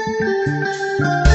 you